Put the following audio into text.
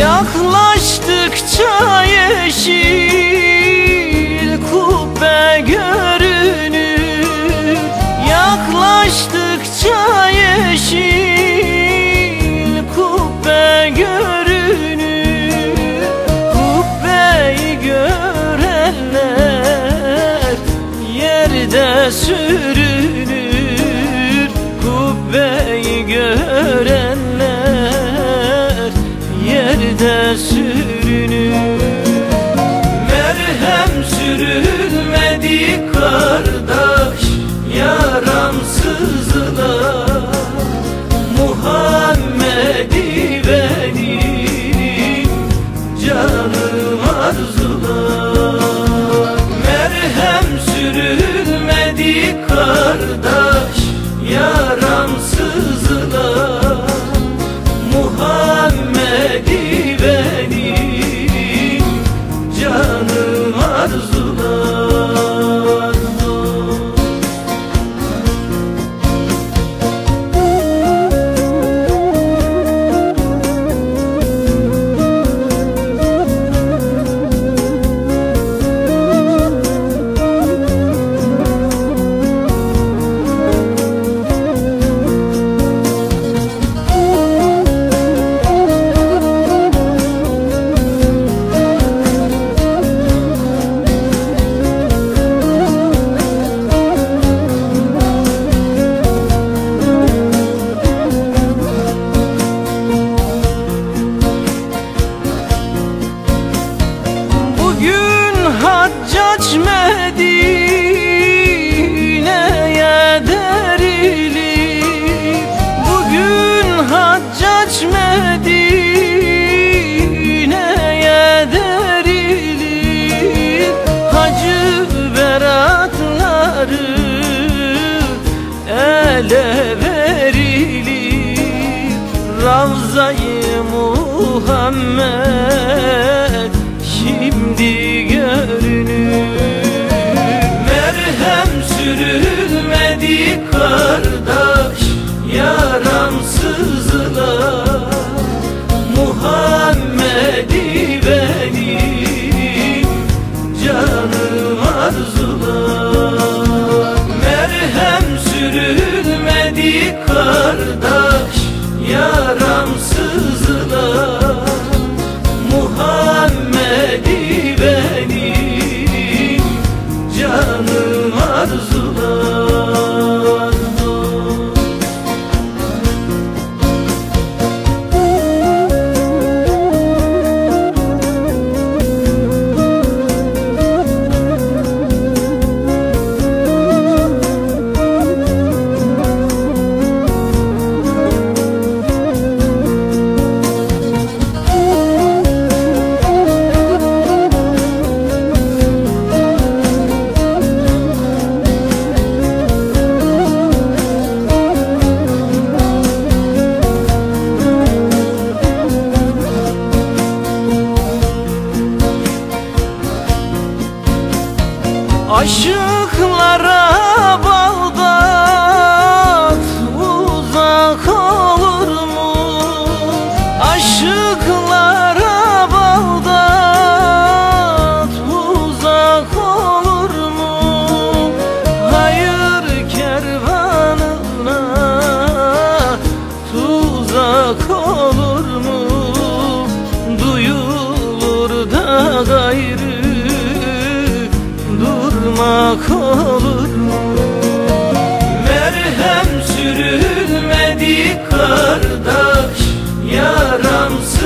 Yaklaştıkça yeşil içinde sürünür? Merhem sürülmedi kardeş yaramsızla Muhammed'i benim canım arzula Merhem sürülmedi kardeş yaramsızla ele verilir Ravza-i Muhammed şimdi görünür Merhem sürülmedi kardeş yaramsızlar Muhammed'i benim canım arzular. Merhem sürülmedi yaram Aşıklara Bağdat yaşamak olur? Merhem sürülmedi kardeş yaramsız